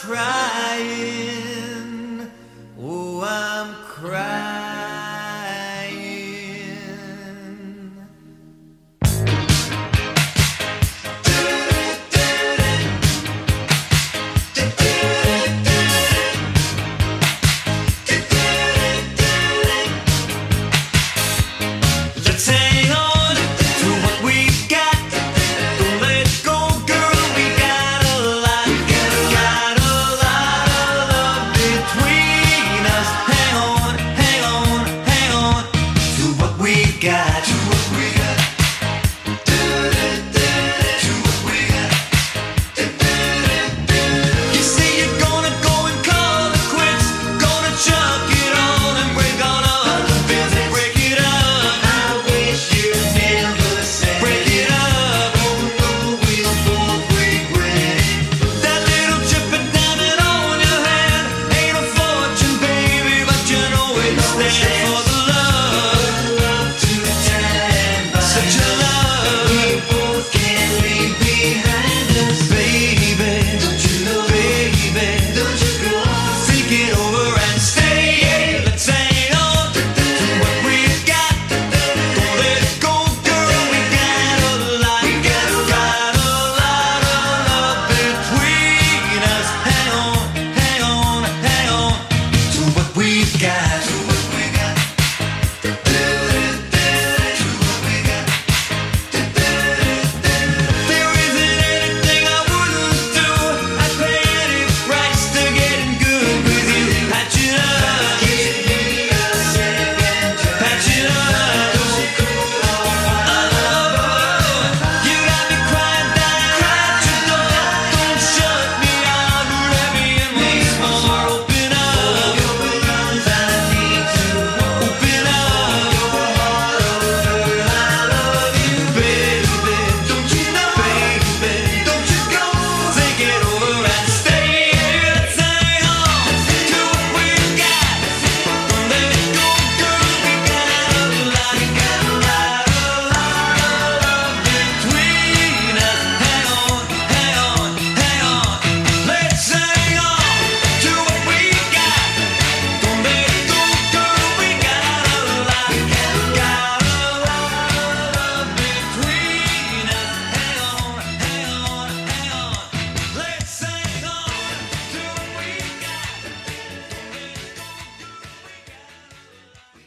crying.